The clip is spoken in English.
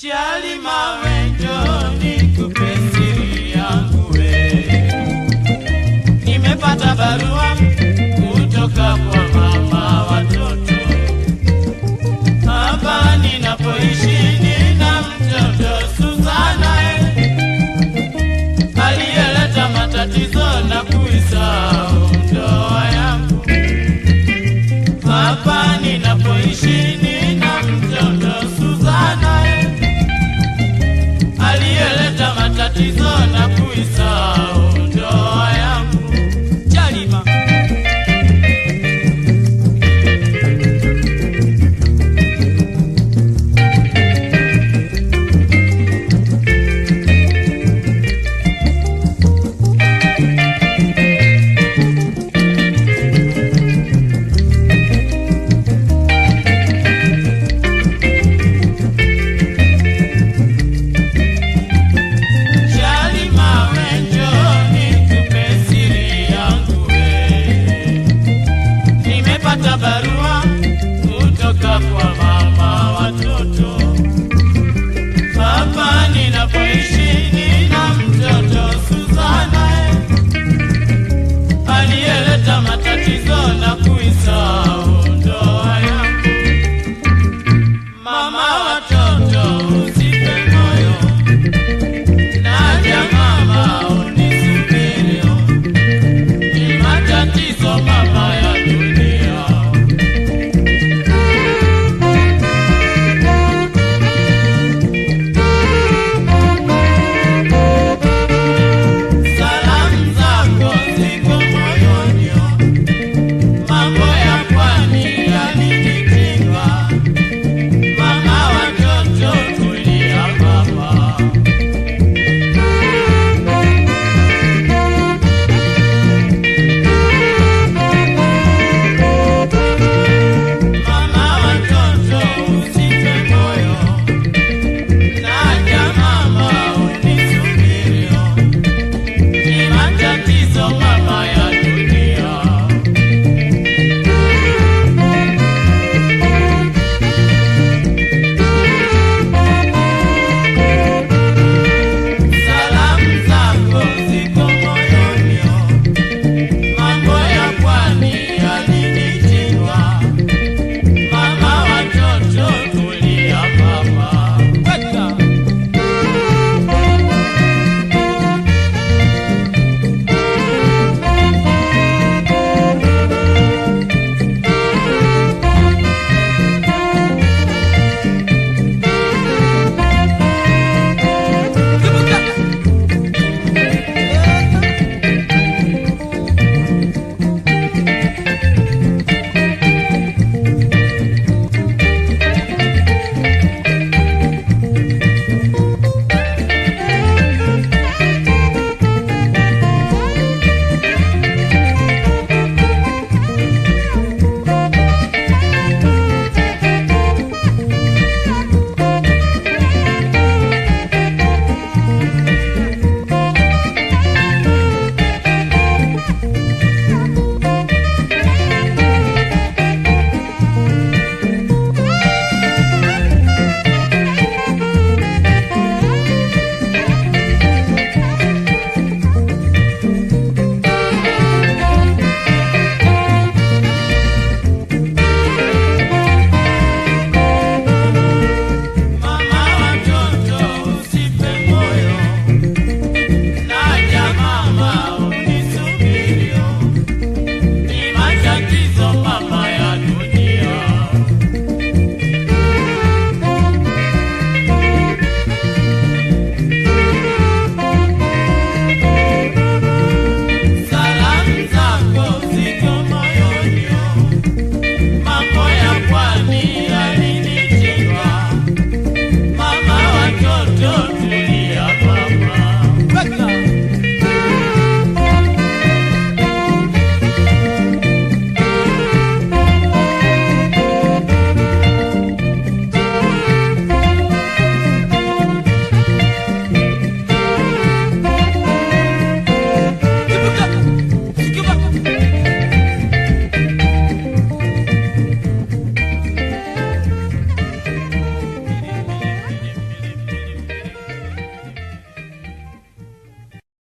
Chali mawe njoni siri yangu we. Nimepata barua